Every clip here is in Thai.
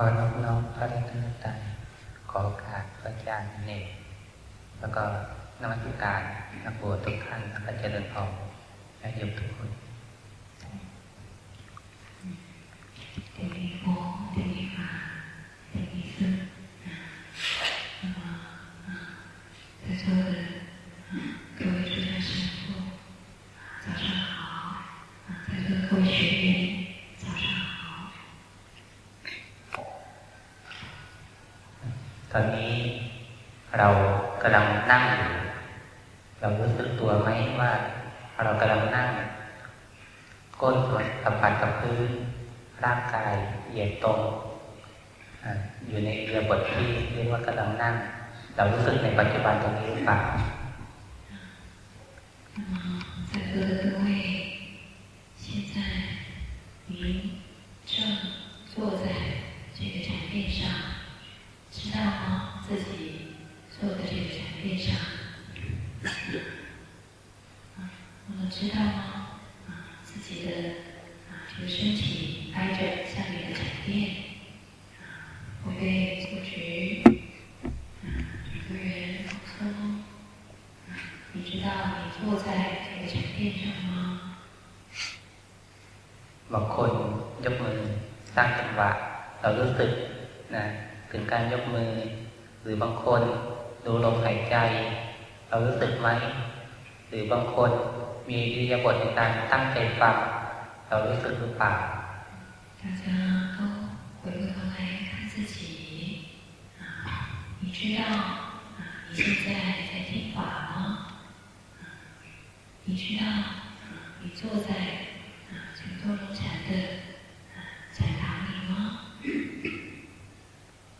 ขอน้องน้องพระรัตนตรัยขอโอกาสพระอาจารย์เนตแล้วก็นมัสการนักบวชทุกท่านแล้วก็เจริญพรและโยมทุกคน点礼 นตรงอยู่ในเรือบทที่เรียกว่ากำลังนั่ง เรารู้สึกในปัจจุบันตรงนี้หรือเปล่า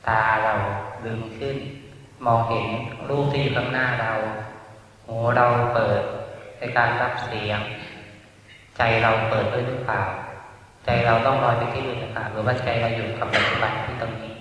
ตาเราดึงขึ้น มองเห็นรูปที่อยู่ข้างหน้าเราหูเราเปิดในการรับเสียง ใจเราเปิดด้วยหรือเปล่า ใจเราต้องลอยไปที่อื่นหรือเปล่าหรือว่าใจเราอยู่กับปัจจุบันที่ตรงนี้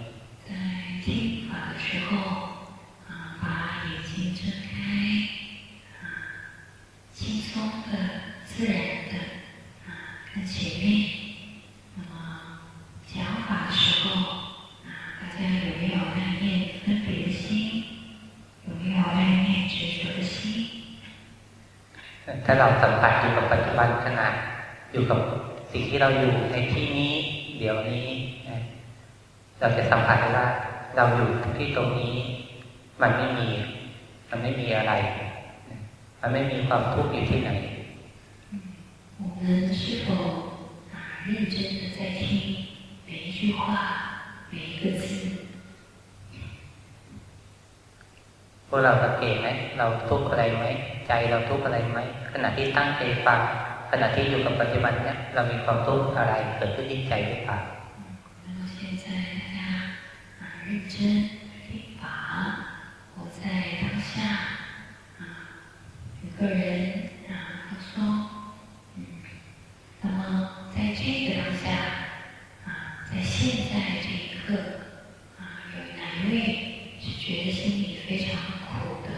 สิ่งที่เราอยู่ในที่นี้ เดี๋ยวนี้ เราจะสัมผัสได้ว่าเราอยู่ที่ตรงนี้ มันไม่มี มันไม่มีอะไร มันไม่มีความทุกข์อยู่ที่ไหน我们是否啊认真的在听每一句话，每一个字？พวกเราสังเกตไหมเราทุกข์อะไรไหมใจเราทุกข์อะไรไหมขณะที่ตั้งใจฟัง ขณะที่อยู่กับปัจจุบันเนี้ยเรามีความทุกข์อะไรเกิดขึ้นที่ใจหรือเปล่า现在大家啊认真听法，活在当下啊，有个人啊他说，嗯，那么在这个当下啊，在现在这一刻啊，有哪一位是觉得心里非常苦的？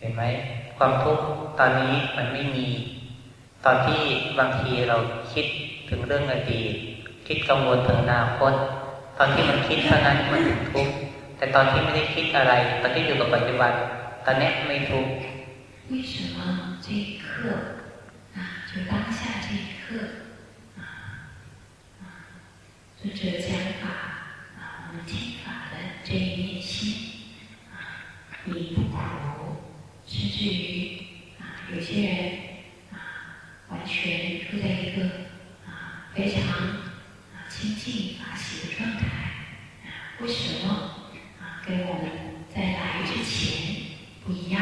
เห็นไหมความทุกข์ตอนนี้มันไม่มี ตอนที่บางทีเราคิดถึงเรื่องอดีตคิดกังวลถึงอนาคตตอนที่มันคิดเท่านั้นมันถึงทุกข์แต่ตอนที่ไม่ได้คิดอะไร ตอนที่อยู่กับปัจจุบัน ตอนนี้ไม่ทุกข์为什么这一刻啊，就当下这一刻啊啊，尊者讲法啊，我们听法的这一念心啊，你不苦，甚至于啊，有些人啊，完 全处在一个啊非常啊清净法喜的状态啊，为什么啊跟我们在来之前不一样？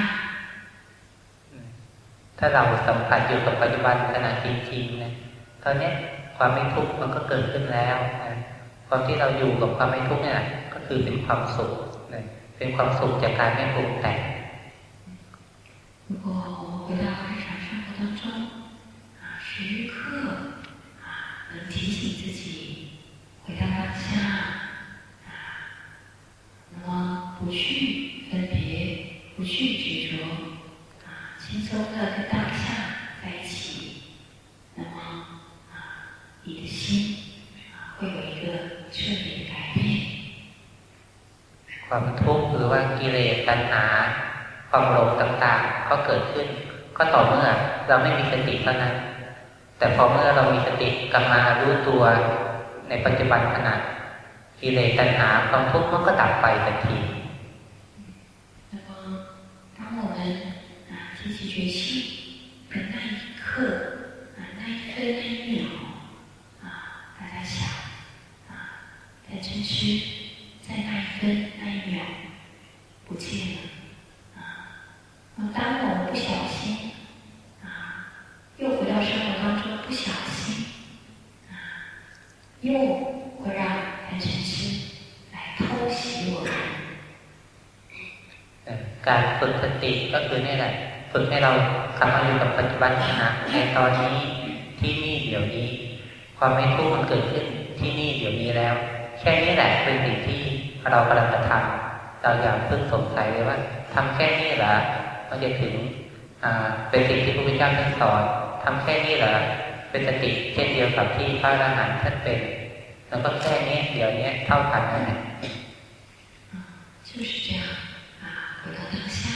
ถ้าเราสัมผัสอยู่กับปัจจุบันขณะจริงๆนะตอนนี้ความไม่ทุกข์มันก็เกิดขึ้นแล้วนะความที่เราอยู่กับความไม่ทุกข์เนี่ยก็คือเป็นความสุขนะเป็นความสุขจากการไม่ปรุงแต่ง如果我们回到 ว่ากิเลสตัณหา ความหลงต่างๆก็เกิดขึ้น ก็ต่อเมื่อเราไม่มีสติเท่านั้น แต่พอเมื่อเรามีสติกลับมารู้ตัวในปัจจุบันขณะกิเลสตัณหาความทุกข์มันก็ดับไปทันที那么当我们啊提起决心的那一刻啊那一分那一秒啊大家想啊在真实在那一分那一秒 不见了啊那当我们不小心啊又回到生活当中不小心啊又会让贪嗔痴来偷袭我们。การฝึกสติก็คือนี่แหละฝึกให้เรากลับมาอยู่กับปัจจุบันขณะในตอนนี้ที่นี่เดี๋ยวนี้ ความไม่ทุกข์มันเกิดขึ้นที่นี่เดี๋ยวนี้แล้ว แค่นี้แหละเป็นสิ่งที่เรากำลังจะทำ เราอย่าเพิ่งสงสัยเลยว่า ทำแค่นี้เหรอมันจะถึงเป็นสิ่งที่พระพุทธเจ้าท่านสอนทำแค่นี้เหรอเป็นสติเช่นเดียวกับที่พระอรหันต์ท่านเป็นแล้วก็แค่นี้เดี๋ยวนี้เท่าทันนั่นแหละ就是这样啊，回到当下，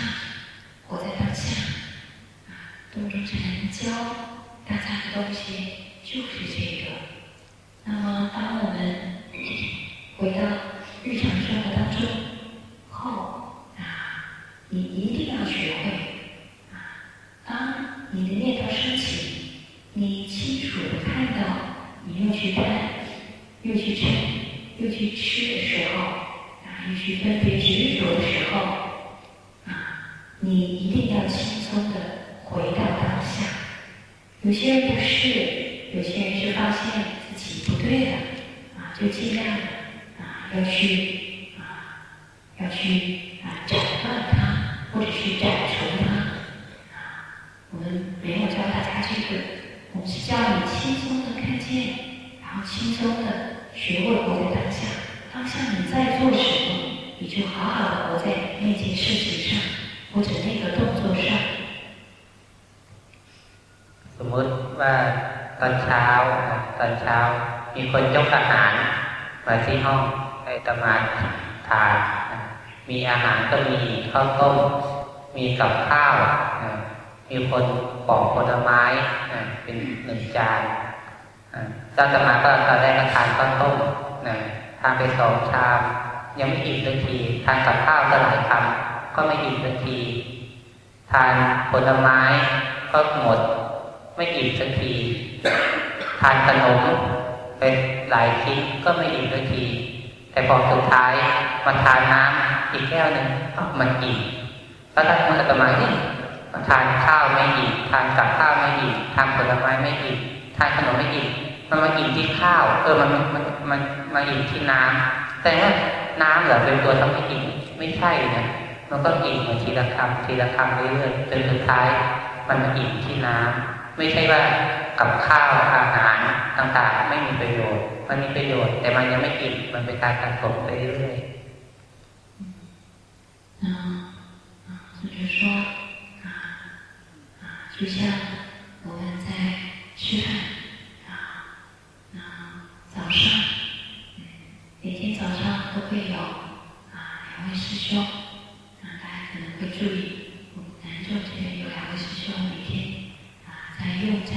活在当下啊，洞中禅教大家的东西就是这个。那么，当我们回到日常生活当中 后啊，你一定要学会啊，当你的念头升起，你清楚的看到，你又去看。又去嗔，又去吃的时候，啊，又去分别执着的时候，啊，你一定要轻松的回到当下。有些人不是，有些人是发现自己不对了，啊，就尽量啊要去要去啊斩断它，或者是斩除它。啊，我们没有教大家这个，我们是教你轻松的看见，然后轻松的。学会活在当下，当下你在做什么，你就好好的活在那件事情上，或者那个动作上。สมมติว่าตอนเช้าตอนเช้ามีคนยกอาหารมาที่ห้องให้ตมาทาน มีอาหารก็มีข้าวต้ม มีกับข้าวมีคนปอกผลไม้เป็นหนึ่งจานเจ้าสมาก็ตอนแรกก็ทานข้าวต้มนะทานไปสองชาม ยังไม่อิ่มสักทีทานกับข้าวก็หลายคำก็ไม่อิ่มสักทีทานผลไม้ก็หมด ไม่อิ่มสักทีทานขนมเป็นหลายชิ้นก็ไม่อิ่มสักที แต่พอสุดท้ายมาทานน้ำอีกแก้วหนึ่งมันอิ่มแล้วถ้ามันจะมาที่ทานข้าวไม่อิ่มทานกับข้าวไม่อิ่มทานผลไม้ไม่อิ่มทานขนมไม่อิ่มมันมาอิ่มที่ข้าว เออมันมันมันมาอิ่มที่น้ำแต่ว่าน้ำเหรอเป็นตัวทำให้อิ่มไม่ใช่นะมันก็อิ่มมาทีละคำทีละคำเรื่อยๆจนสุดท้าย มันมาอิ่มที่น้ำไม่ใช่ว่ากับข้าวอาหารต่างๆ ไม่มีประโยชน์ มันมีประโยชน์ แต่มันยังไม่อิ่มมันเป็นการสะสมไปเรื่อยๆ嗯，就是说啊啊，就像我们在吃饭。早上，嗯，每天早上都会有啊两位师兄，啊大家可能会注意，我们南州这边有两位师兄，每天啊在用斋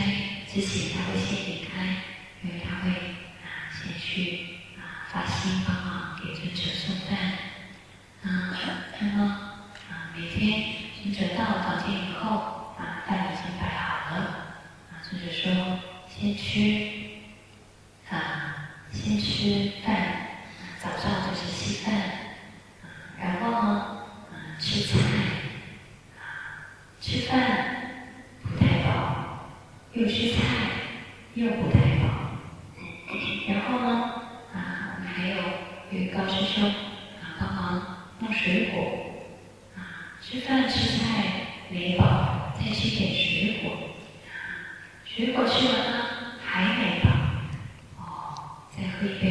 之前他会先离开，因为他会 啊先去啊发心帮忙给尊者送饭，啊那么啊每天尊者到了房间以后，啊饭已经摆好了，啊尊者说先吃啊。先吃饭，早上就是稀饭，啊然后呢啊，吃菜啊，吃饭不太饱，又吃菜又不太饱，然后呢，啊，我们还有有高师兄啊帮忙弄水果，啊，吃饭吃菜没饱，再吃点水果，水果吃完了还没饱。哦再喝一杯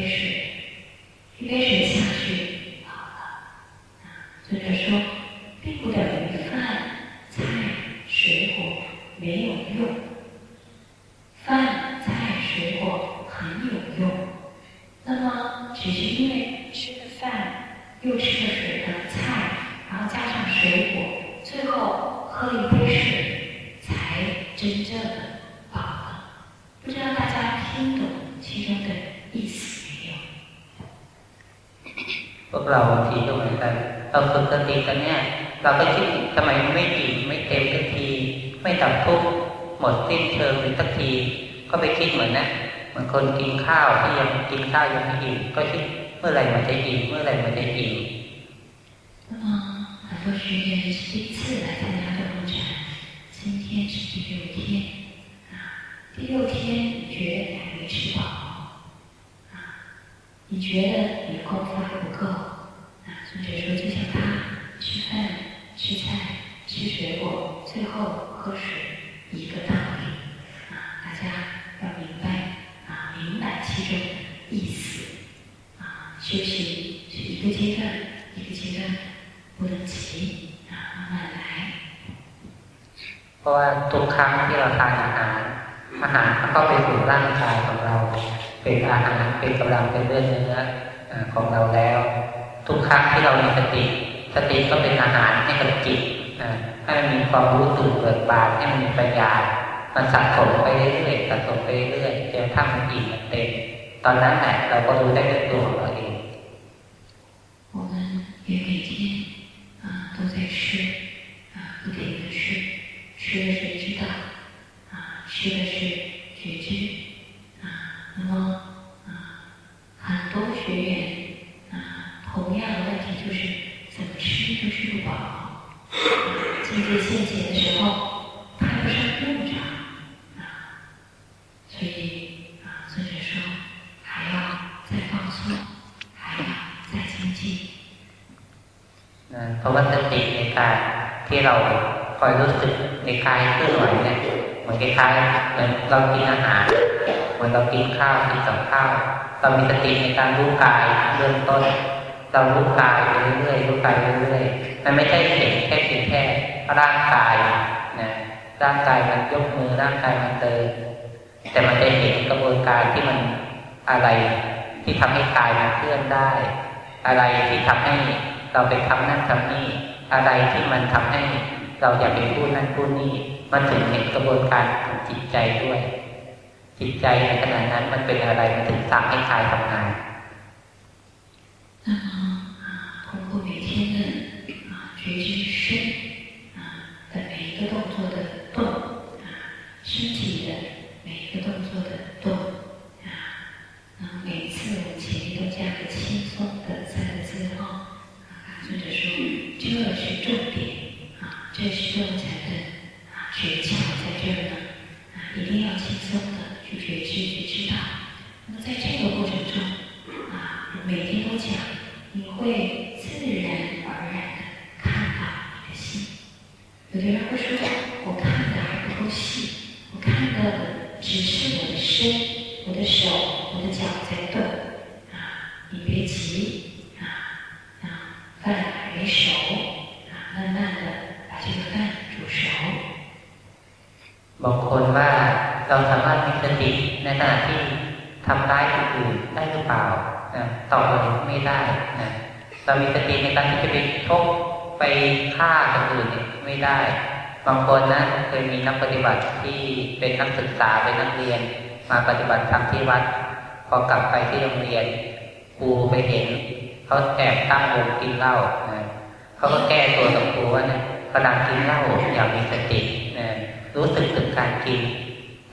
吃，啊，不停的吃，吃 เรามีสติในการรู้กายเริ่มต้น เรารู้กายไปเรื่อยๆรู้กายเรื่อยๆมันไม่ใช่เห็นแค่เพียงแค่ร่างกายนะร่างกายมันยกมือร่างกายมันเดินแต่มันจะเห็นกระบวนการที่มันอะไรที่ทำให้กายมันเคลื่อนได้ อะไรที่ทำให้เราไปทำนั่นทำนี่ อะไรที่มันทำให้เราอยากไปพูดนั่นพูดนี่มันถึงเห็นกระบวนการของจิตใจด้วย จิตใจในขณะนั้นมันเป็นอะไรมันถึงสั่งให้กายทำงาน那么啊，通过每天的啊觉知身啊的每一个动作的动啊，身体的每一个动作的动啊，那每次我们前面都加个轻松的三个字后。或者说，这是重点啊，这是正禅的啊诀窍在这儿呢啊，一定要轻松的去 觉知去知道。那么在这个过程中啊，每天都讲，你会自然而然的看到你的心。有的人会说，我看的还不够细，我看到的只是我的身、我的手、我的脚在动啊，你别急。饭还没熟啊，慢慢的把这个饭煮熟。บางคนว่าเรา สติในขณะที่ทำร้ายคนอื่นได้หรือเปล่านะตอบเลยไม่ได้นะเรามีสติในการที่จะไปทบไปฆ่าคนอื่นไม่ได้ บางคนนะเคยมีนักปฏิบัติที่เป็นนักศึกษาเป็นนักเรียน มาปฏิบัติธรรมที่วัด พอกลับไปที่โรงเรียนครูไปเห็นเขาแอบตั้งวงกินเหล้านะเขาก็แก้ตัวกับครูว่าเนี่ยกำลังกินเหล้าอย่างมีสตินะรู้สึกถึงการกิน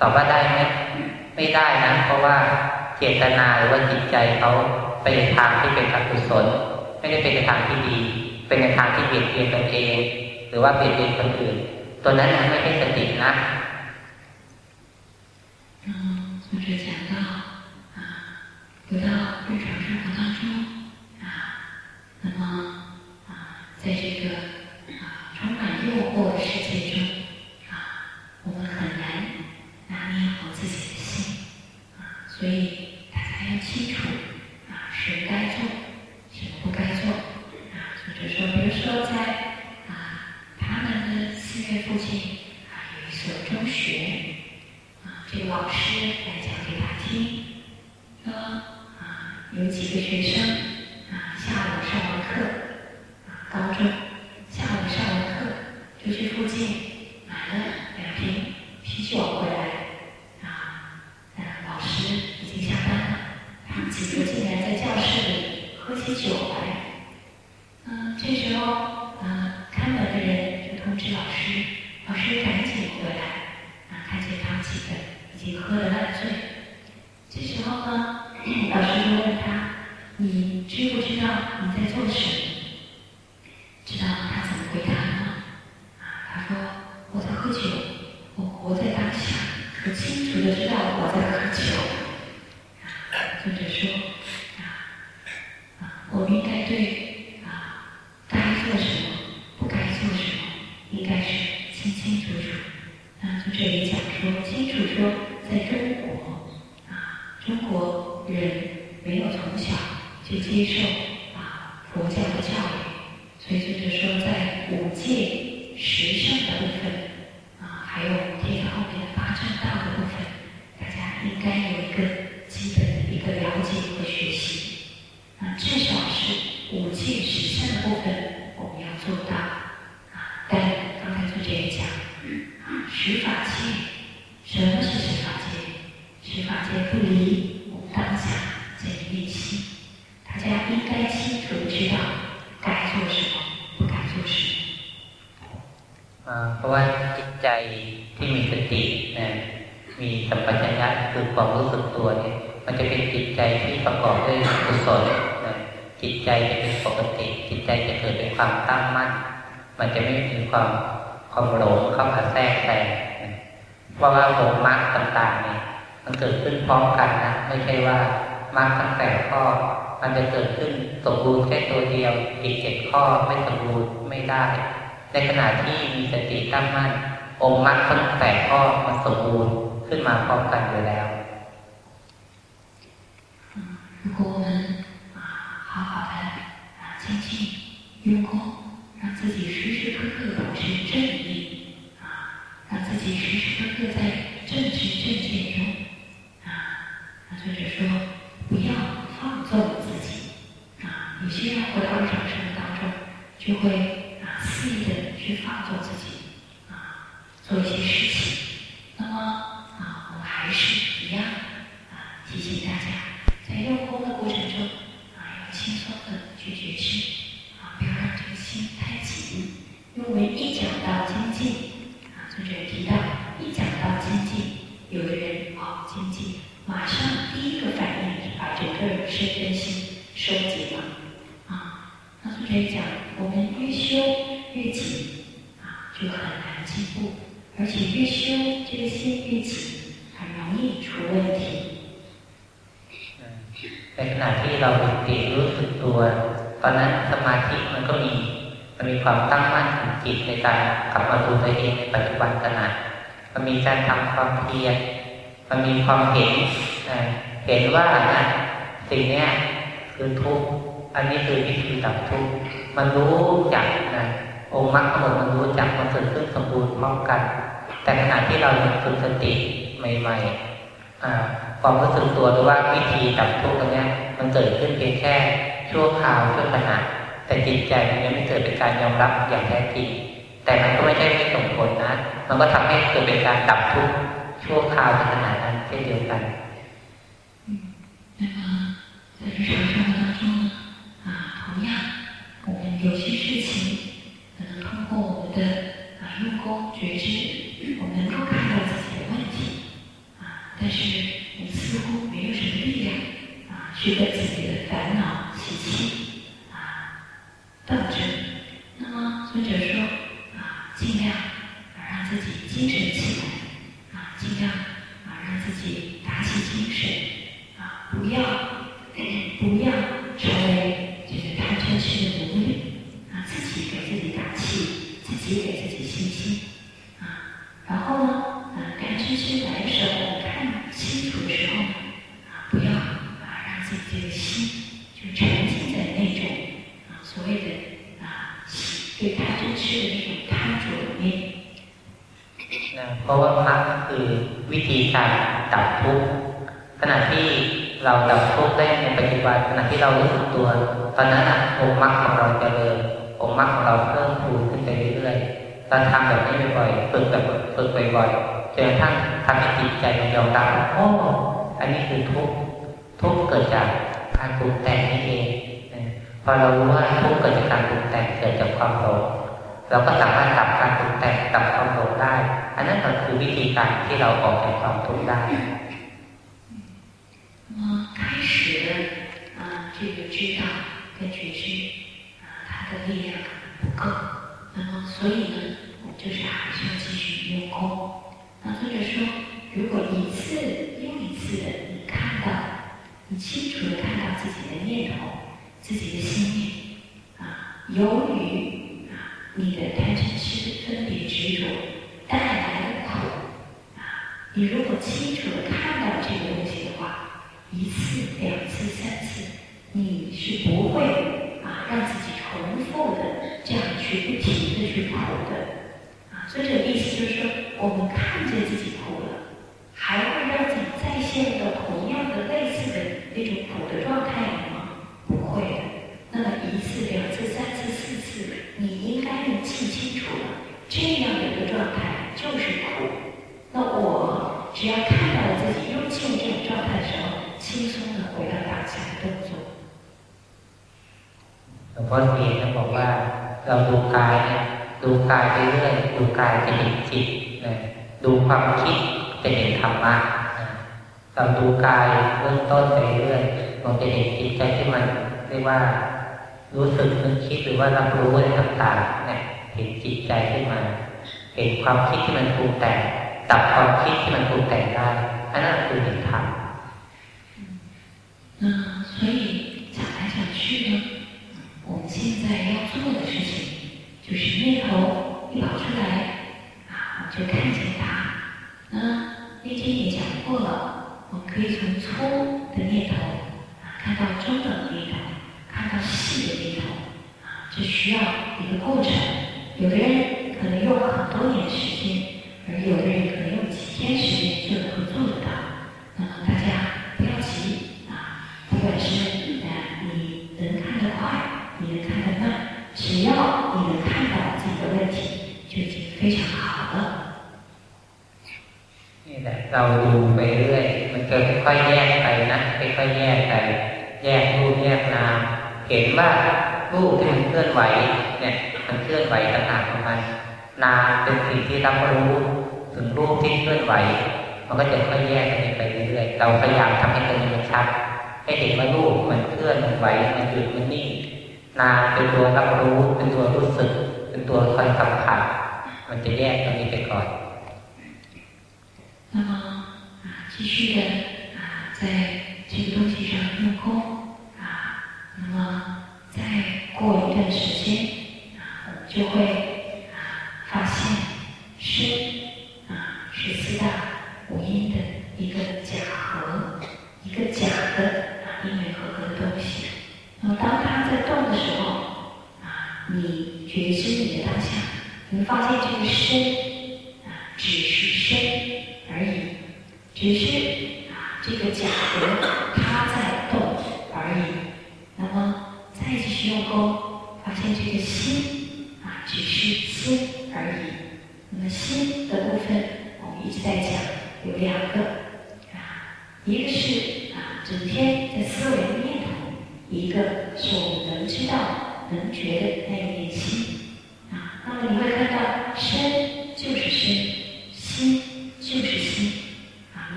ตอบว่าได้ไหมไม่ได้นะ เพราะว่าเจตนาหรือว่าจิตใจเขาไปในทางที่เป็นอกุศล ไม่ได้เป็นในทางที่ดี เป็นในทางที่เบียดเบียนตนเอง หรือว่าเบียดเบียนคนอื่น ตัวนั้นไม่ใช่สตินะ嗯，从这讲到啊，回到日常生活当中。那么啊，在这个啊充满诱惑的世界中 安慰好自己的心啊所以大家要清楚啊是该做什么不该做。啊就是说比如说在啊他们的四月附近啊有一所中学啊这个老师来讲给他听说啊有几个学生啊下午上完课啊高中下午上完课就去附近买了两瓶啤酒自己呢在教室里喝起酒来，嗯，这时候嗯看门的人就通知老师，老师赶紧回来，啊，看见他气的已经喝得烂醉，这时候呢，老师就问他，你知不知道你在做什么？ พร้อมกันนะไม่ใช่ว่ามรรคทั้งแปดข้อมันจะเกิดขึ้นสมบูรณ์แค่ตัวเดียวอีกเจ็ดข้อไม่สมบูรณ์ไม่ได้ ในขณะที่มีสติตั้งมั่นองค์มรรคทั้งแปดข้อมันสมบูรณ์ขึ้นมาพร้อมกันอยู่แล้ว如果我们啊好好的啊精进用功，让自己时时刻刻保持正义啊，让自己时时刻刻在正知正见中啊。 那作者说，不要放纵自己啊！你需要回到日常生活当中，就会 เพียรมันมีความเห็นเห็นว่านะสิ่งนี้คือทุกข์อันนี้คือวิธีดับทุกข์มันรู้จักนะองค์มรรคทั้งหมดมันรู้จักมันเกิดขึ้นสมบูรณ์พร้อมกัน แต่ขณะที่เราฝึกสติใหม่ๆความรู้สึกตัวหรือว่าวิธีดับทุกข์ตรงนี้มันเกิดขึ้นเพียงแค่ชั่วคราวชั่วขณะแต่จิตใจมันยังไม่เกิดเป็นการยอมรับอย่างแท้จริงแต่มันก็ไม่ใช่ไม่ส่งผลนะ มันก็ทำให้เกิดเป็นการดับทุกข์ ชั่วคราวในขณะนั้นเช่นเดียวกัน那么在日常生活当中呢，啊，同 รุงแต่งเกิดจากความหลงเราก็สามารถตับการปรุงแต่งดับความหลงได้ อันนั้นก็คือวิธีการที่เราออกจากความทุกข์ได้ 由于啊你的贪嗔痴分别执着带来的苦啊，你如果清楚的看到这个东西的话，一次、两次、三次，你是不会啊让自己重复的这样去不停的去苦的啊。所以这个意思就是说，我们看见自己苦了，还会 กายไปเรื่อยดูกายจะเห็นจิตนะดูความคิดจะเห็นธรรมะเราดูกายเบื้องต้นไปเรื่อยเราจะเห็นจิตใจที่มันเรียกว่ารู้สึกนึกคิดหรือว่ารับรู้อะไรต่างๆเนี่ยเห็นจิตใจขึ้นมา เห็นความคิดที่มันปรุงแต่งตัดความคิดที่มันปรุงแต่งได้อันนั้นคือเห็นธรรม那所以讲来讲去呢，我们现在要做的事情， 就是念头一跑出来，啊，我就看见它。那那天也讲过了，我们可以从粗的念头啊看到中等的念头，看到细的念头，啊，这需要一个过程。有的人可能用很多年时间，而有的人可能用几天时间就能够做得到。那么大家只要你能看到自己的问题，就已经非常好了。นี่แหละเราดูไปเรื่อยมันจะค่อยแยกไปนะค่อยแยกไปแยกรูปแยกนามเห็นว่ารูปที่มันเคลื่อนไหวเนี่ยมันเคลื่อนไหวต่างๆของมันนามเป็นสิ่งที่รับรู้ถึงรูปที่เคลื่อนไหว มันก็จะค่อยแยกกันไปเรื่อยๆเราพยายามทำให้ตัวนี้มันชัด ให้เห็นว่ารูปมันเคลื่อนมันไหวมันหยุดมันนิ่ง นามเป็นตัวรับรู้ เป็นตัวรู้สึก เป็นตัวคอยสัมผัสมันจะแยกตรงนี้ไปก่อน那么啊，继续的啊，在这个东西上用功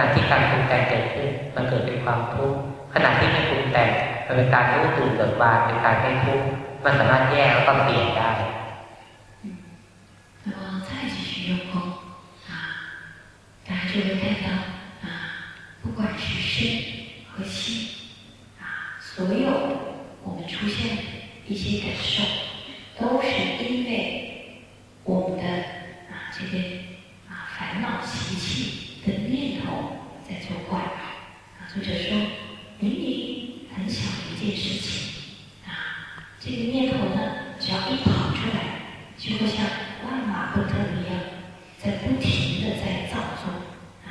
ณะที่การปรุงแต่งเกิดขึ้น มันเกิดเป็นความทุกข์ขณะที่ไม่ปรุงแต่งมันเป็นการรู้ตื่นเบิกบานเป็นการไม่ทุกข์มันสามารถแยกแล้วก็เปลี่ยนได้ 那么再继续用功啊，大家就会看到啊，不管是身和心啊，所有我们出现一些感受，都是因为我们的啊这个啊烦恼习气 的念头在作怪啊。作者说，明明很小的一件事情啊，这个念头呢，只要一跑出来，就会像。万马奔腾一样，在不停的在造作啊！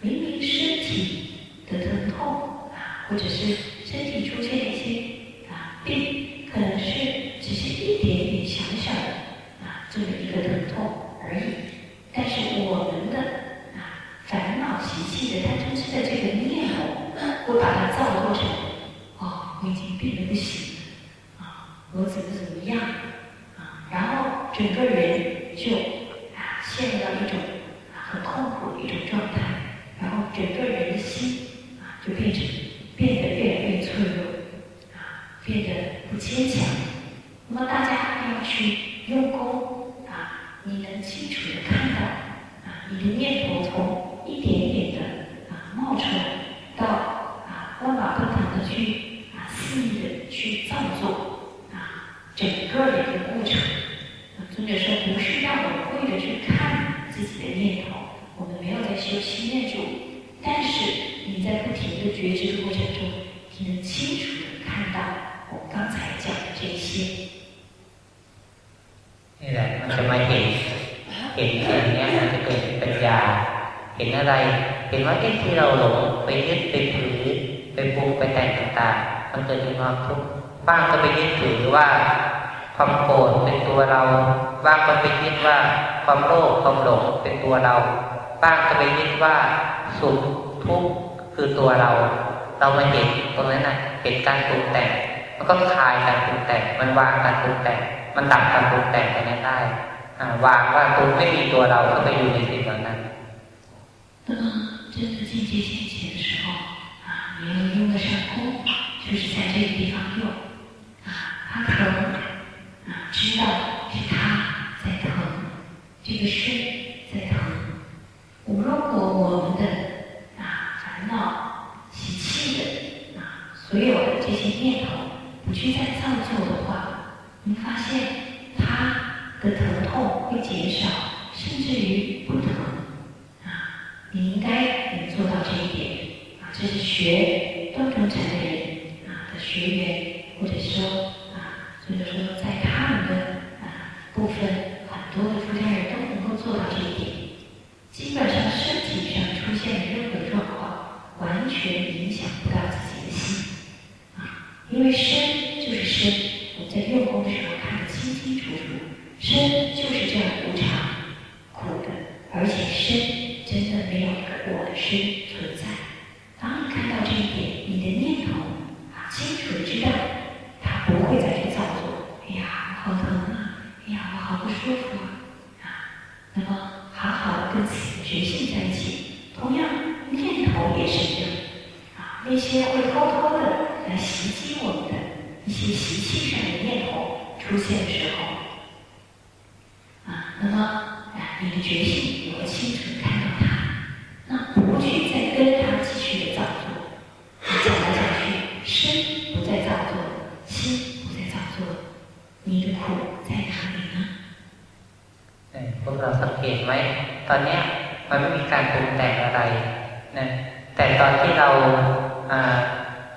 明明身体的疼痛啊，或者是身体出现一些啊病，可能是只是一点点小小的啊这么一个疼痛而已，但是我恼习气的贪嗔痴的这个念头，会把它造作成哦，我已经病得不行了啊，我怎么怎么样？啊然后整个人就啊陷入到一种啊很痛苦的一种状态，然后整个人的心啊就变成变得越来越脆弱，啊变得不坚强。那么大家要去用功啊，你能清楚的看到啊你的念头从一点点的啊冒出来，到啊万马奔腾的去啊肆意的去造作啊整个人的过程。尊者说：“不是让我们跪着去看自己的念头，我们没有在修心念住，但是你在不停的觉知的过程中，你能清楚的看到我刚才讲的这些。นี่แหละมันจะมาเห็นเห็นสิ่งนี้มันจะเกิดปัญญา เห็นอะไร เห็นว่าที่เราหลงไปยึดไปถือไปปรุงไปแต่งต่างๆ มันเกิดเป็นความทุกข์บ้างก็ไปยึดถือว่าความโกรธเป็นตัวเรา บ้างก็ไปคิดว่าความโลภความหลงเป็นตัวเรา บ้างก็ไปคิดว่าสุขทุกข์คือตัวเรา เรามาเห็นตรงนั้นนะเห็นการปรุงแต่ง มันก็คลายการปรุงแต่ง มันวางการปรุงแต่ง มันดับการปรุงแต่งไปนั้นได้วางว่าตัวไม่มีตัวเราก็ไปอยู่ในสิ่งเหล่านั้น 那么这次境界现前的时候啊，你要用得上空，就是在这个地方用啊，它疼。啊，知道是他在疼，这个身在疼。如果我们的啊烦恼习气的啊所有的这些念头不去再造作的话，你发现他的疼痛会减少，甚至于不疼。你应该能做到这一点啊，这是学断中禅的人啊的学员，或者说。啊，就是说，在他们的啊部分，很多的出家人都能够做到这一点。基本上身体上出现的任何状况，完全影响不到自己的心啊，因为身就是身，我们在用功的时候看得清清楚楚，身就是这样无常、苦的，而且身真的没有一个我的身存在。当你看到这一点，你的念头啊清楚的知道，它不会再去造作。哎呀，我。好疼啊！哎呀，我好不舒服啊！啊，那么好好的跟此觉性在一起，同样念头也是一样啊。那些会偷偷的来袭击我们的一些习气上的念头出现的时候啊，那么啊，你的觉性也会清楚的看到， 那不去再跟它继续的造作，讲来讲去，身不再造作，心。มี苦在哪里呢พวกเราสังเกตไหมตอนเนี้ยมันไม่มีการปรุงแต่งอะไรนะแต่ตอนที่เรา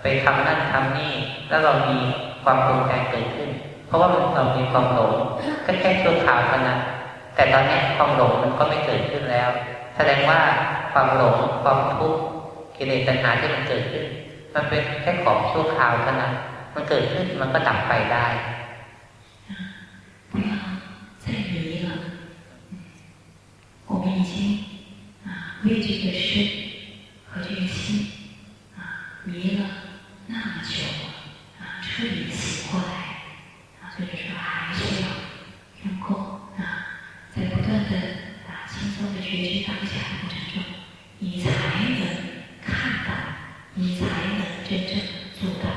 ไปทำนั่นทำนี่ แล้วเรามีความปรุงแต่งเกิดขึ้น เพราะว่าเรามีความหลงก็แค่ชั่วคราวเท่านั้นแต่ตอนนี้ความหลงมันก็ไม่เกิดขึ้นแล้ว แสดงว่าความหลงความทุกข์กิเลสตัณหาที่มันเกิดขึ้น มันเป็นแค่ของชั่วคราวเท่านั้น มันเกิดขึ้นมันก็ดับไปได้不要再迷了。我们已经啊为这个身和这个心啊迷了那么久了啊，彻底醒过来啊，所以说还是要用功啊，在不断的 在觉知当下过程中，你才能看到，你才能真正做到。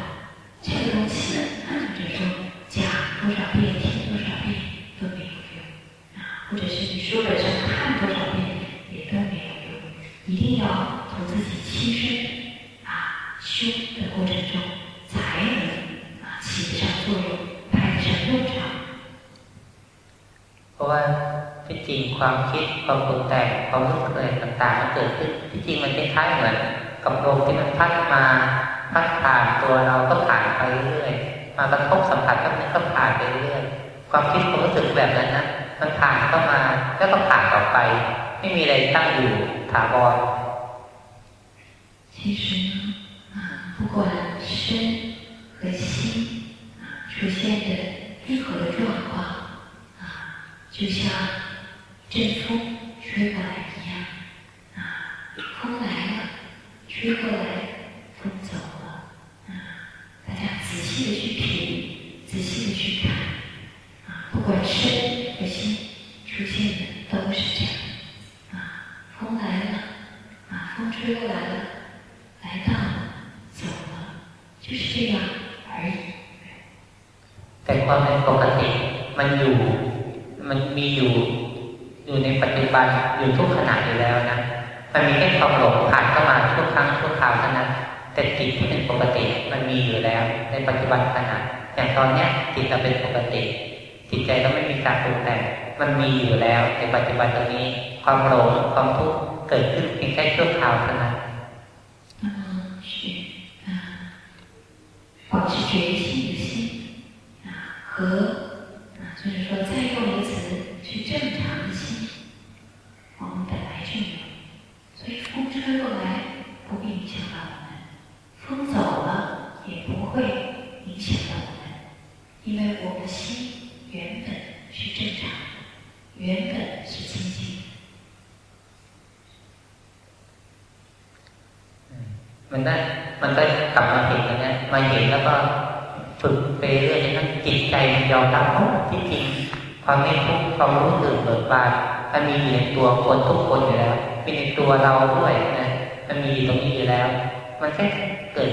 这个东西，按着说讲多少遍、听多少遍都没有用啊，或者是你书本上看多少遍也都没有用。一定要从自己亲身啊修的过程中，才能啊起得上作用、派得上用场。拜拜。 ที่จริงความคิดความปรุงแต่งความรู้สึกอะไรต่างๆมันเกิดขึ้นที่จริงมันคล้ายๆเหมือนกับลมที่มันพัดมาพัดผ่านตัวเราก็ผ่านไปเรื่อยๆมากระทบสัมผัสกับนี้ก็ผ่านไปเรื่อยความคิดความรู้สึกแบบนั้นนะมันผ่านเข้ามาแล้วก็ผ่านต่อไป ไม่มีอะไรตั้งอยู่ถาวร其实呢，啊，不管身和心啊出现的任何的状况啊，就像 阵风吹来。 อยู่แล้วในปัจจุบันตรงนี้ ความหลงความทุกข์เกิดขึ้นเพียงแค่ชั่วคราวเท่านั้น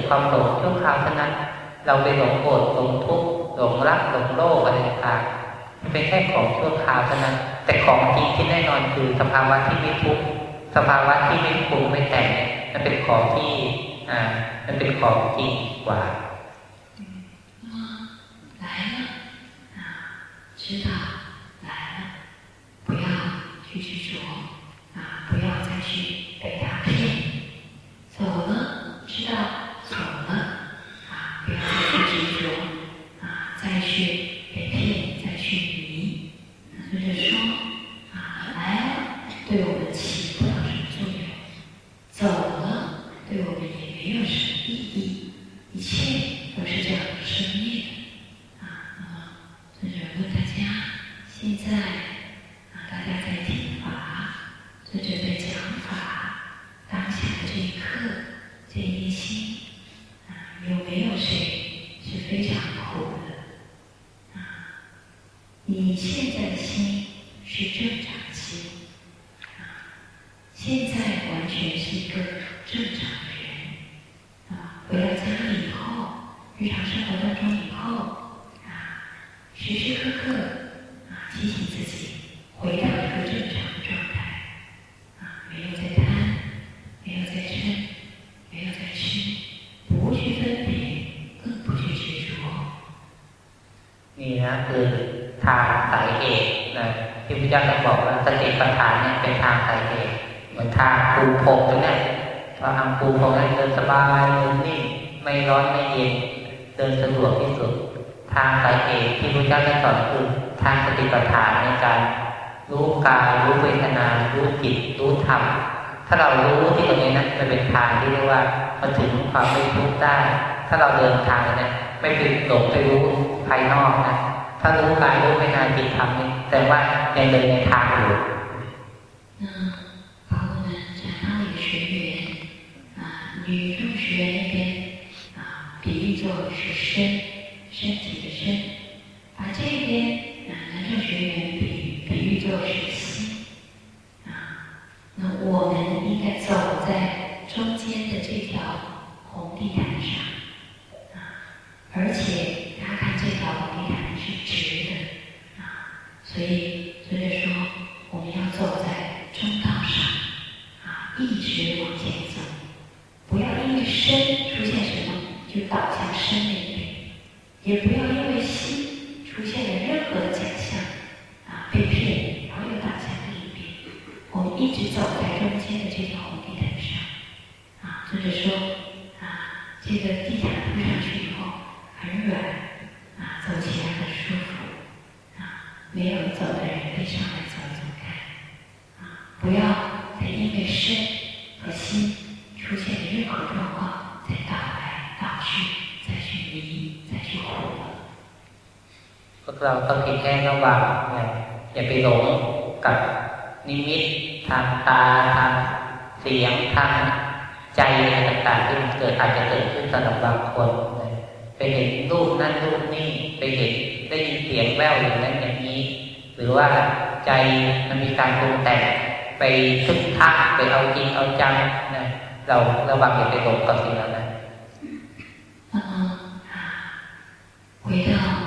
ความหลงชั่วคราวเท่านั้น เราไปหลงโกรธหลงทุกข์หลงรักหลงโลภอะไรต่างๆเป็นแค่ของชั่วคราวเท่านั้น แต่ของจริงที่แน่นอนคือสภาวะที่ไม่ทุกข์สภาวะที่ไม่ปรุงไม่แต่งมันเป็นของที่ อ่า มันเป็นของจริงกว่า来了啊，知道来了，不要去执着啊，不要再去被他骗。走了，知道 นะคือทางสายเอกนะที่พรธเจ้าบอกว่าสติปัฏฐานเนี่ยเป็นทางสายเอกเหมือนทางปูพรมตรงนี้เราทำปูพรให้เดินสบายเดินนิ่งไม่ร้อนไม่เย็นเดินสะดวกที่สุด ทางสายเอกที่พรธเจ้าได้สอนคือทางสติปัฏฐานในการรู้กายรู้เวทนา รู้จิตรู้ธรรมถ้าเรารู้ที่ตรงนี้นะมันเป็นทางที่เรียกว่ามันถึงความไม่ทุกข์ได้ ถ้าเราเดินทางนะไม่ติดหลงไปรู้ภายนอกนะ ถ้ารู้กายรู้ไม่นานจิตทำนี่แต่ว่ายังเดินในทางอยู่ เราก็เพียงแค่ระวังอย่าไปหลงกับนิมิตทางตาทางเสียงทางใจอะไรต่างๆที่มันเกิดอาจจะเกิดขึ้นสำหรับบางคนไปเห็นรูปนั่นรูปนี่ไปเห็นได้ยินเสียงแววอย่างนั้นอย่างนี้ หรือว่าใจมันมีการปรุงแต่งไปคึกทักไปเอาจริงเอาจังนะเราระวังอย่าไปหลงกับสิ่งเหล่านั้น回到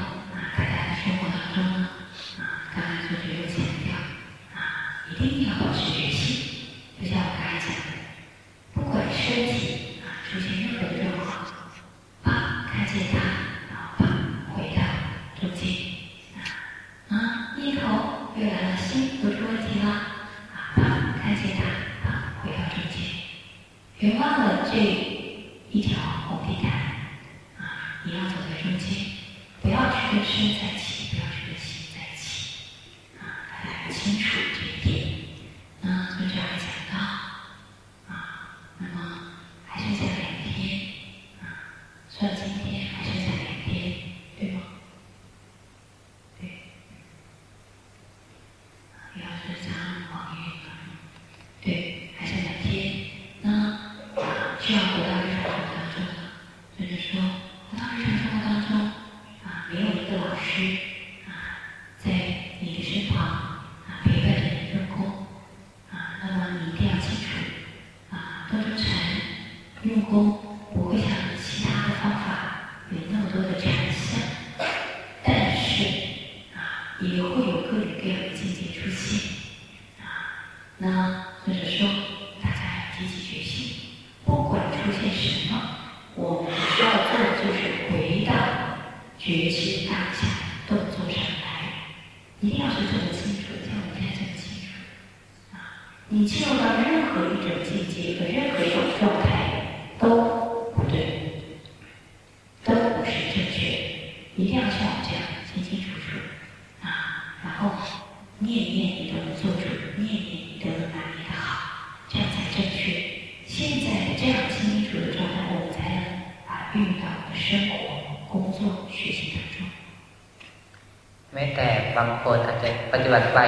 างคนอาจจะปฏิบัติไป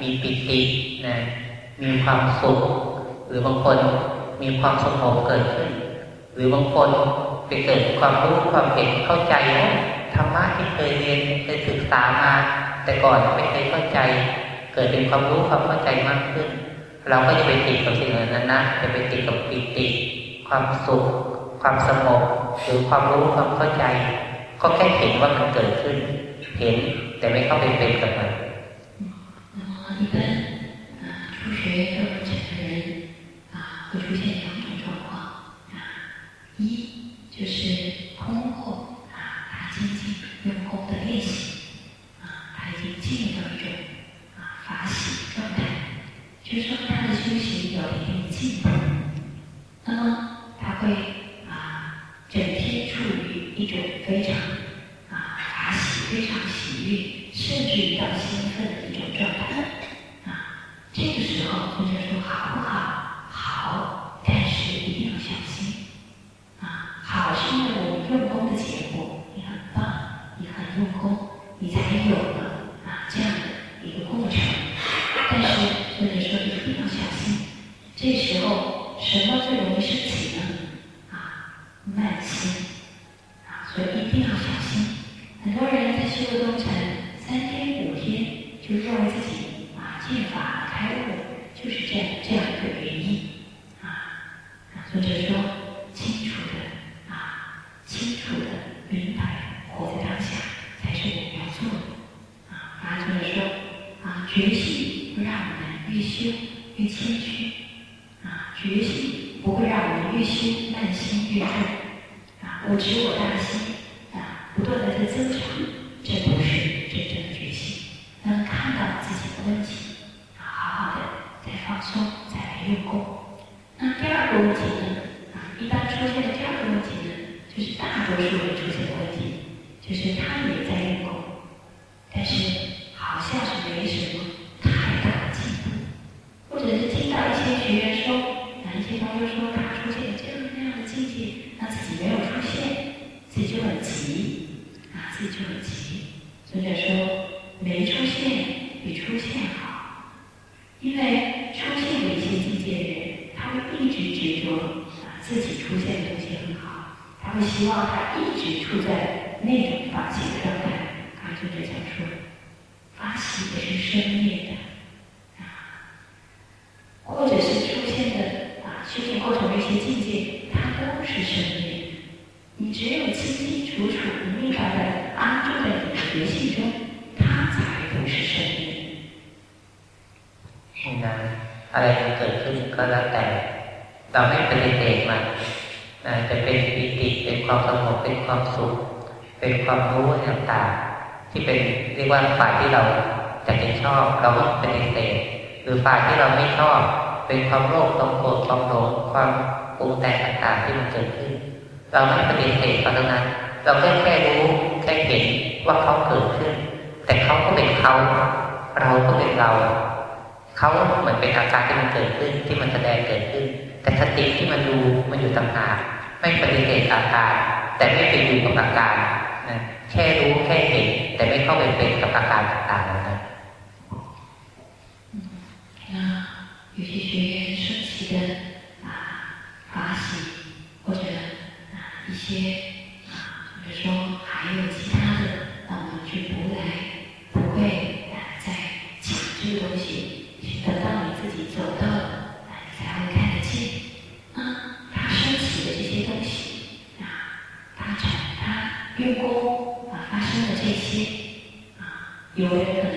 มีปิตินะมีความสุข หรือบางคนมีความสงบเกิดขึ้น หรือบางคนไปเกิดความรู้ความเห็นเข้าใจธรรมะที่เคยเรียนเคยศึกษามา แต่ก่อนไม่เคยเข้าใจ เกิดเป็นความรู้ความเข้าใจมากขึ้น เราก็จะไปติดกับสิ่งเหล่านั้นนะจะไปติดกับปิติ ความสุข ความสงบหรือความรู้ความเข้าใจ ก็แค่เห็นว่ามันเกิดขึ้น เห็นแต่ไม่เข้าไปเป็นกับมัน一般啊，初学课程的人啊，会出现两种状况啊，一就是通过啊他精进用功的练习啊，他已经进入到一种啊法喜状态。就说他的修行有一定的进步，那么他会 甚至于到兴奋的一种状态啊。这个时候，作者说好不好？好，但是一定要小心啊。好是因为我们用功的结果，你很棒，你很用功，你才有了啊这样的一个过程。但是。或者说一定要小心，这时候什么最容易升起呢？啊，慢心啊，所以一定要小心。很多人在修了东禅三天五天，就认为自己啊见法开悟，就是这样这样一个原因啊。作者说，清楚的啊，清楚的明白，活在当下才是我们要做的啊。然后作者说啊，觉性会让我们。越修越谦虚，啊，决心不会让我们越修慢心越重，啊，我执我大心啊，不断的在增长，这不是真正的觉醒。能看到自己的问题，好好的再放松，再来用功。那第二个问题呢？啊，一般出现的第二个问题呢，就是大多数人出现的问题，就是他也在用功，但是好像是没什么太大的进步，或者是听到一些学员说，啊，一些同学说他出现这样那样的境界，那自己没有出现，自己就很急，啊，自己就很急，Yeah. ความรู้ต่างๆ ที่เป็นเรียกว่าฝ่ายที่เราจะจะชอบเราก็ปฏิเสธหรือฝ่ายที่เราไม่ชอบ เป็นความโลภความโกรธความหลงความปรุงแต่งต่างๆที่มันเกิดขึ้น เราไม่ปฏิเสธเพราะนั้น เราแค่แค่รู้แค่เห็นว่าเขาเกิดขึ้น แต่เขาก็เป็นเขา เราก็เป็นเรา เขาเหมือนเป็นอาการที่มันเกิดขึ้นที่มันแสดงเกิดขึ้น แต่สติที่มันดูมันอยู่ต่างหากไม่ปฏิเสธอาการ แต่ไม่ไปอยู่กับอาการ นะแค่รู้แค่เห็น แต่ไม่เข้าไปเป็นกับอาการต่างๆนะ那有些学员升起的啊法喜，或者啊一些啊，或者说还有其他的，那我们去补来。不会再抢这个东西， Yeah.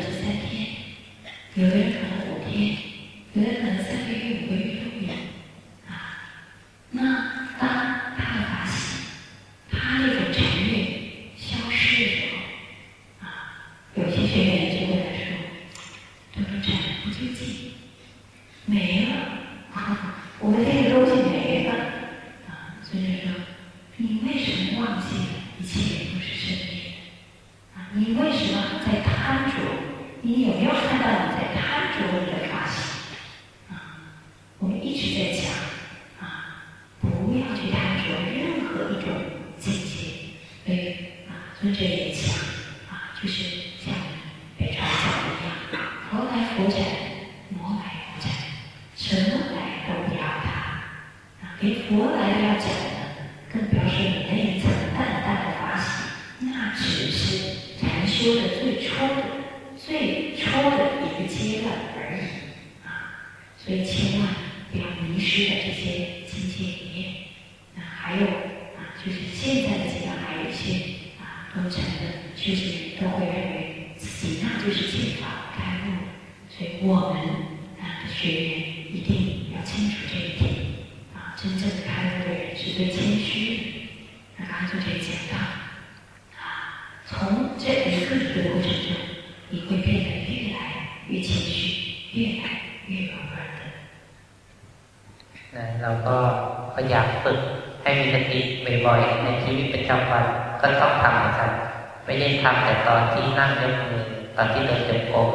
ประจำวันก็ต้องทำเหมือนกันไม่ได้ทำแต่ตอนที่นั่งยกมือตอนที่เดินจงกรม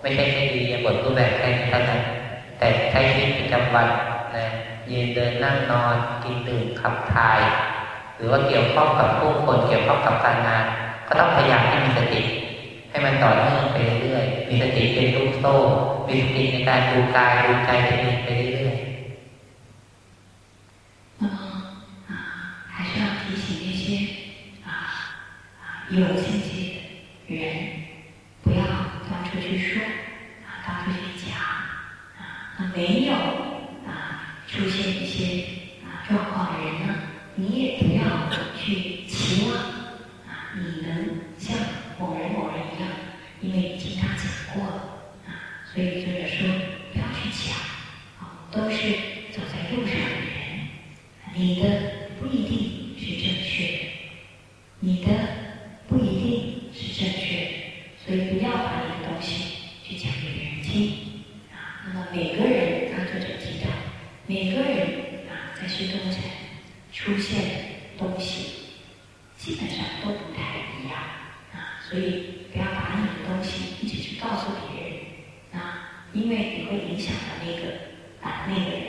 ไม่ใช่แค่ดีบทรูปแบบแค่นี้เท่านั้นแต่ใช้ชีวิตประจำวันนะยืนเดินนั่งนอนกินดื่มขับถ่าย หรือว่าเกี่ยวข้องกับผู้คนเกี่ยวข้องกับการงาน ก็ต้องพยายามให้มีสติ ให้มันต่อเนื่องไปเรื่อยมีสติเป็นลูกโซ่มีสติในการดูกายดูใจไปเรื่อย 有境界的人，不要到处去说啊，到处去讲啊。那没有啊出现一些啊状况的人呢，你也不要去期望啊，你能像某人某人一样，因为听他讲过了啊，所以作者说不要去讲啊，都是走在路上的人，你的不一定是正确。的，你的出现的东西，基本上都不太一样啊，所以不要把你的东西一直去告诉别人啊，因为你会影响到那个啊那个人，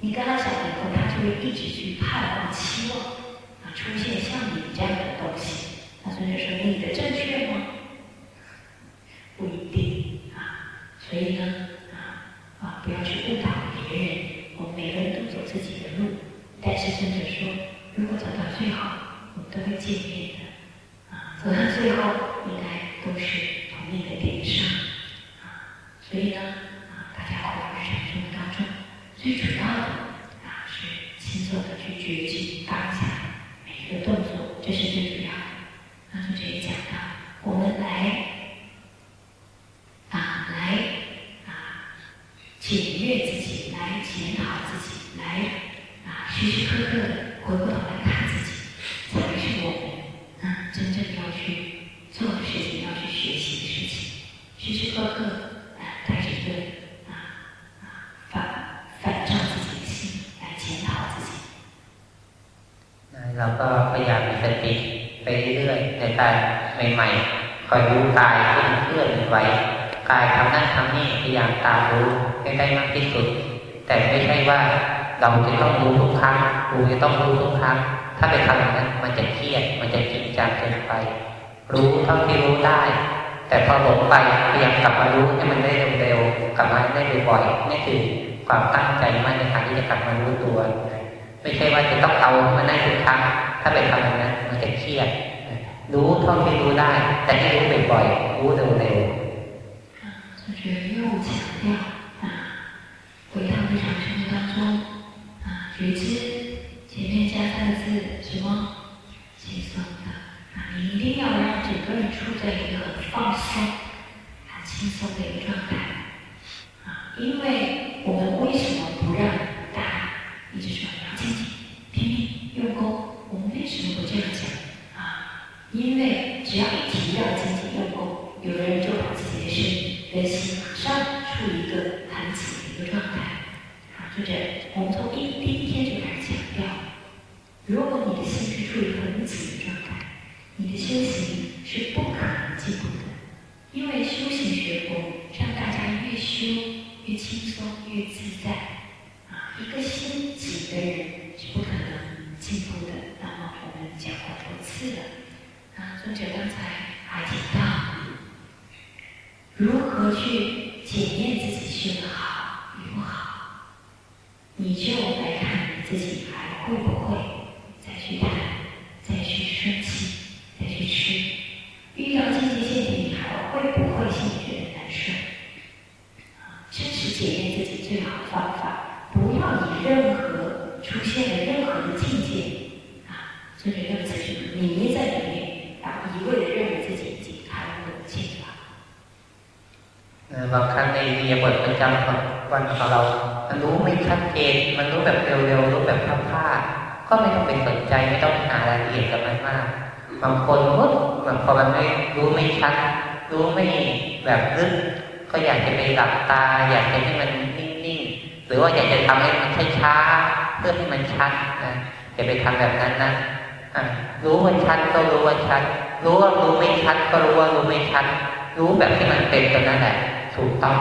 你跟他讲以后，他就会一直去盼望、期望啊出现像你这样的东西。那所以说，你的正确吗？不一定啊，所以呢。啊，不要去误导别人。我们每个人都走自己的路，但是尊者说，如果走到最后，我们都会见面的。啊，走到最后，应该都是同一个点上。啊，所以呢，啊，大家在日常生活当中，最主要的啊是轻松的去觉知当下每一个动作，这是最主要的。那尊者也讲到，我们来。 แต่ไม่ใช่ว่าเราจะต้องรู้ทุกครั้งรู้จะต้องรู้ทุกครั้ง ถ้าไปทำอย่างนั้น มันจะเครียด มันจะจริงจังเกินไป รู้เท่าที่รู้ได้ แต่พอหลงไปพยายามกลับมารู้ให้มันได้เร็วๆ กลับมาได้บ่อยๆนี่คือความตั้งใจมั่นในการที่จะกลับมารู้ตัว ไม่ใช่ว่าจะต้องเอามันได้ทุกครั้ง ถ้าไปทำอย่างนั้น มันจะเครียด รู้เท่าที่รู้ได้ แต่ให้รู้บ่อยๆ รู้เร็วๆ就是又强调啊，回到日常生活当中啊， 觉知前面加三个字什么轻松的啊，你一定要让整个人处在一个很放松、很轻松的一个状态啊，因为我们为什么不让大家一直说要精进、拼命、用功？我们为什么不这样讲啊？因为只要一提到精进、用功，有的人就把自己的身体。心马上处于一个很紧的一个状态，就是我们从一第一天就开始强调，如果你的心是处于很紧的状态，你的修行是不可能进步的，因为修行学佛让大家越修越轻松越自在，啊，一个心紧的人是不可能进步的。那么我们讲过多次了，啊，尊者刚才还提到。如何去检验自己 เป็นตรงนั้นแหละถูกต้อง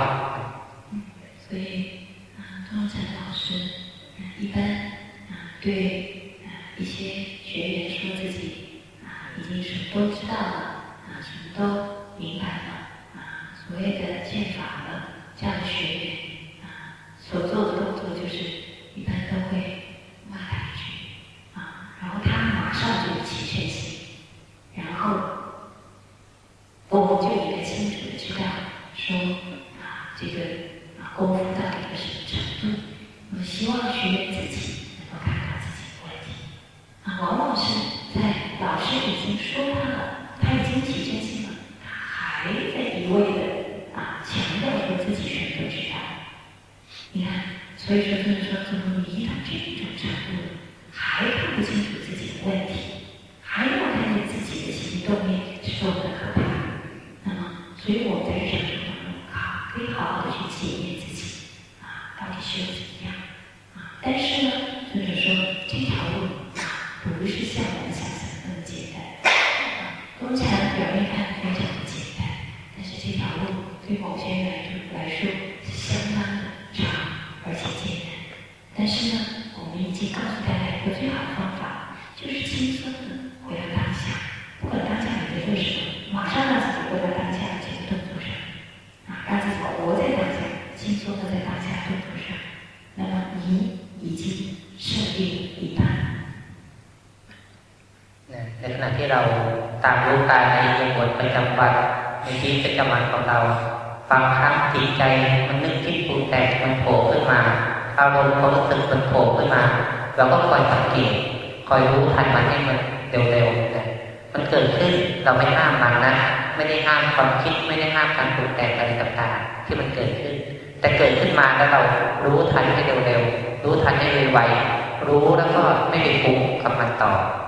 自己什么都知道。你看，所以说就是说，怎么迷到这一种程到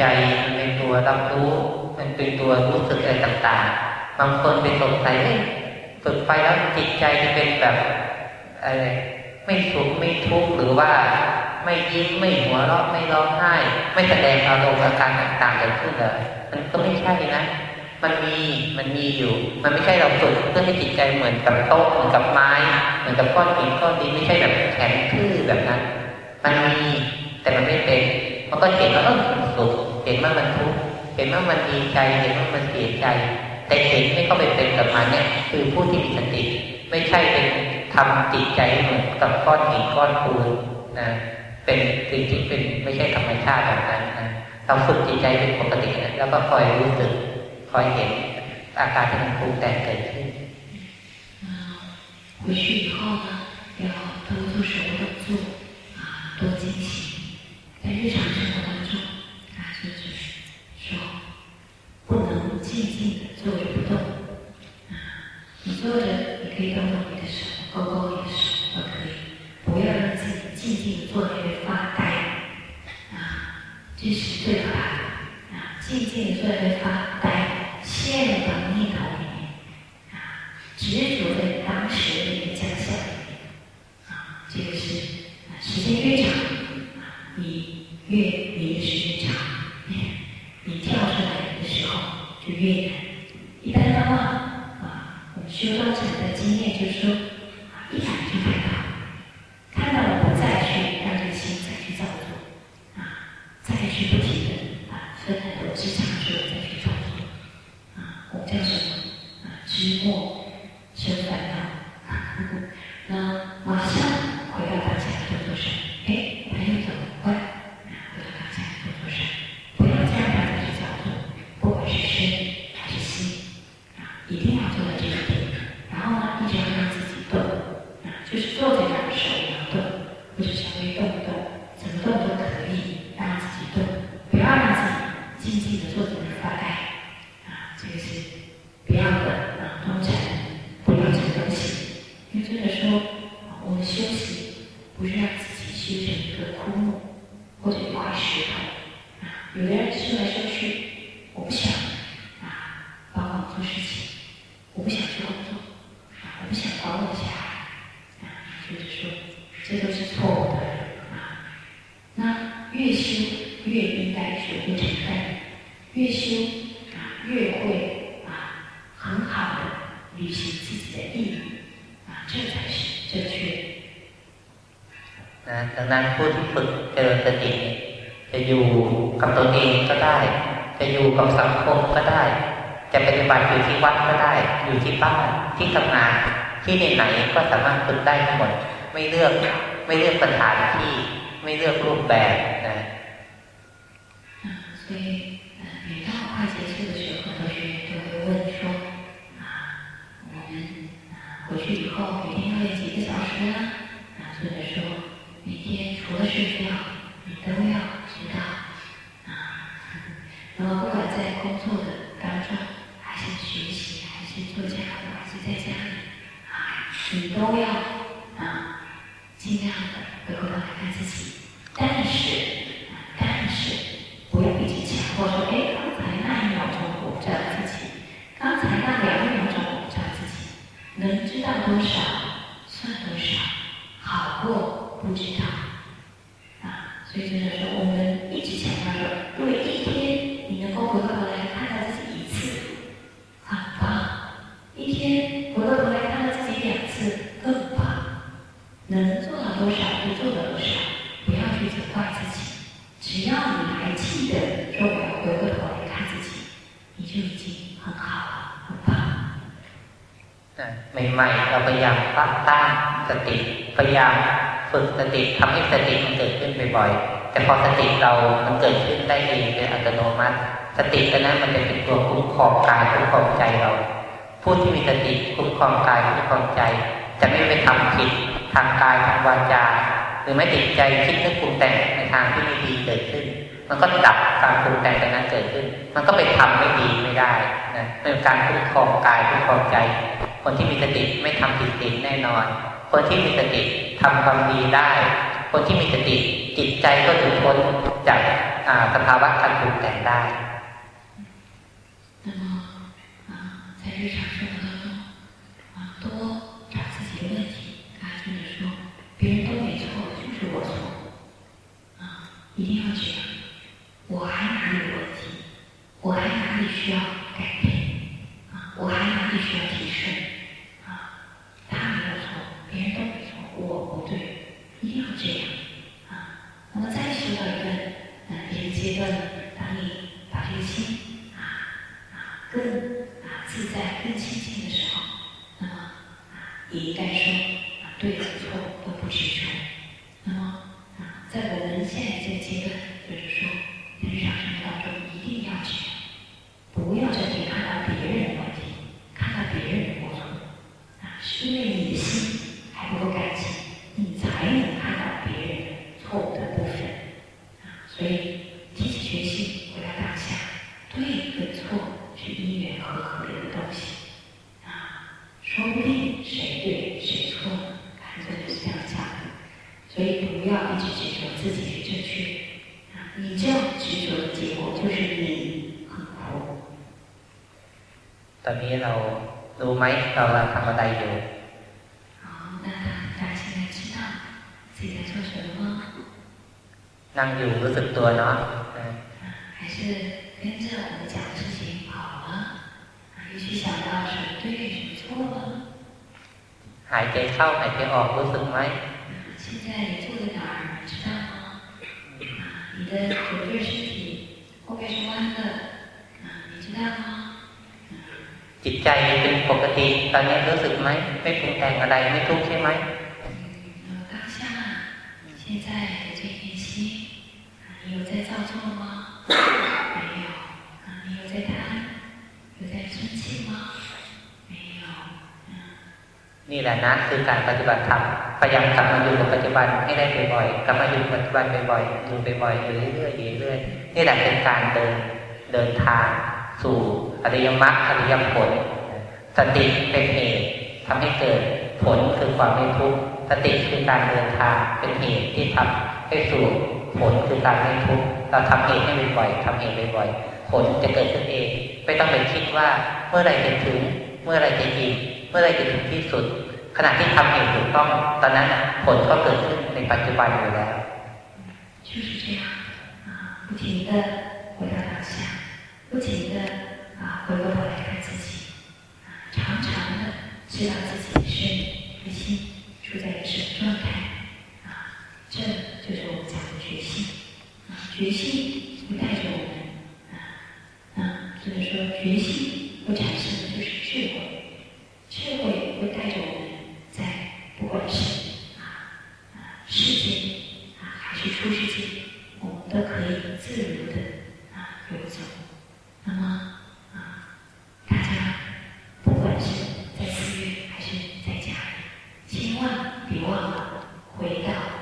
ใจมันเป็นตัวรับรู้ มันเป็นตัวรู้สึกอะไรต่างๆ บางคนไปสงสัยเฮ้ยฝึกไปแล้วจิตใจจะเป็นแบบอะไรไม่สุขไม่ทุกข์หรือว่าไม่ยิ้มไม่หัวเราะไม่ร้องไห้ ไม่แสดงอารมณ์อาการต่างๆอย่างขึ้นเลยมันก็ไม่ใช่นะ มันมีมันมีอยู่ มันไม่ใช่เราฝึกเพื่อให้จิตใจเหมือนกับโต๊ะเหมือนกับไม้ เหมือนกับก้อนหินก้อนดินไม่ใช่แบบแข็งทื่อแบบนั้น มันมีแต่มันไม่เป็นมันก็เห็นว่าเออสุข เห็นว่ามันทุกข์เห็นว่ามันดีใจ เห็นว่ามันเสียใจ แต่เห็นไม่ก็ไปเป็นกับมันเนี่ยคือผู้ที่มีสติ ไม่ใช่เป็นทำจิตใจเหมือนกับก้อนหินก้อนปูนนะเป็นจริงๆเป็นไม่ใช่ธรรมชาติแบบนั้นนะเราฝึกจิตใจเป็นปกติแล้วก็คอยรู้สึกคอยเห็นอาการที่มันปรุงแต่งเกิดขึ้น回去以后呢，要多做手动做啊，多进行，在日常生活当中。自己的义务啊，这才是正确。นะดังนั้นผู้ที่ฝึกเจริญสติจะอยู่กับตัวเองก็ได้ จะอยู่กับสังคมก็ได้ จะปฏิบัติอยู่ที่วัดก็ได้ อยู่ที่บ้านที่ทำงานที่ไหนๆก็สามารถฝึกได้ทั้งหมด ไม่เลือกไม่เลือกสถานที่ไม่เลือกรูปแบบนะ 都要知道啊。然后不管在工作的当中，还是学习，还是做家务，还是在家里，啊，你都要啊。尽量 แต่พอสติเรามันเกิดขึ้นได้เองโดยอัตโนมัติ สติตัวนั้นมันจะเป็นตัวคุ้มครองกายคุ้มครองใจเราผู้ที่มีสติคุ้มครองกายคุ้มครองใจ จะไม่ไปทำผิดทางกายทางวาจา หรือไม่ติดใจคิดนึกปรุงแต่งในทางที่ไม่ดีเกิดขึ้น มันก็ดับการปรุงแต่งตรงนั้นเกิดขึ้น มันก็ไปทำไม่ดีไม่ได้นะเป็นการคุ้มครองกายคุ้มครองใจ คนที่มีสติไม่ทำผิดศีลแน่นอน คนที่มีสติทำความดีได้ คนที่มีสติ จิตใจก็ถูกพ้นจากสภาวะการปรุงแต่งได้那么啊，在日常生活当中啊，多找自己的问题。别人都没错，就是我错，啊，一定要这样。我还哪里有问题？我还哪里需要改变？啊，我还哪里需要提升？啊，他没有错，别人都没错，我不对，一定要这样。 那么再修到一个呃一个阶段，当你把这个心啊啊更啊自在、更清净的时候，那么啊也应该说啊对和错都不。执着。那么啊，在我们现在这个阶段，就是说，在日常生活当中一定要去，不要再去看到别人的问题，看到别人的过错，啊，是因为你的心还不够干净，你才能看到别人错误的部分，啊，所以提起决心，回到当下，对跟错是因缘和合的东西，啊，说不定谁对谁错呢？看这个是这样讲。所以不要一直执着自己是正确，你这样执着的结果就是你很苦。ตอนนี้เรารู้ไหมเราทำอะไรอยู่好，那大家现在知道自己在做什么吗？ นั่งอยู่รู้สึกตัวเนาะ还是跟着我们讲的事情跑了？也许想到什么对什么错了？หายใจเข้าหายใจออกรู้สึกไหม现在你坐在哪儿，你知道吗？啊，你的左边身体后面是弯的，啊，你知道吗？จิตใจเป็นปกติตอนนี้รู้สึกไหมไม่ปรุงแต่งอะไรไม่ทุกข์ใช่ไหม当下现在 没有。啊，你有在贪，有在生气吗？没有。นี่แหละนะคือการปฏิบัติธรรมพยายามกลับมาอยู่กับปัจจุบันให้ได้บ่อยๆกลับมาอยู่ปัจจุบันบ่อยๆอยู่บ่อยๆอยู่เรื่อยๆเรื่อยๆนี่แหละเป็นการเดินเดินทาง สู่อริยมรรคอริยผลสติเป็นเหตุทำให้เกิดผลคือความไม่ทุกข์สติคือการเดินทางเป็นเหตุที่ทำให้สู่ ผลคือการไม่ทุกข์เราทำเหตุให้บ่อยๆทำเหตุบ่อยๆผลจะเกิดขึ้นเองไม่ต้องไปคิดว่าเมื่อไรจะถึง เมื่อไรจะยิงเมื่อไรจะถึงที่สุดขณะที่ทำเหตุถูกต้องตอนนั้นผลก็เกิดขึ้นในปัจจุบันอยู่แล้ว就是这样， 不停的回到当下，不停的啊回过头来看自己，啊常常的知道自己的身和心处在一个什么状态，啊，这 就是我们讲的决心啊，决心会带着我们啊啊，所以说决心会产生的就是智慧，智慧会带着我们在不管是啊啊世间啊还是出世界，我们都可以自如的啊游走。那么啊，大家不管是在寺院还是在家里，千万别忘了回到。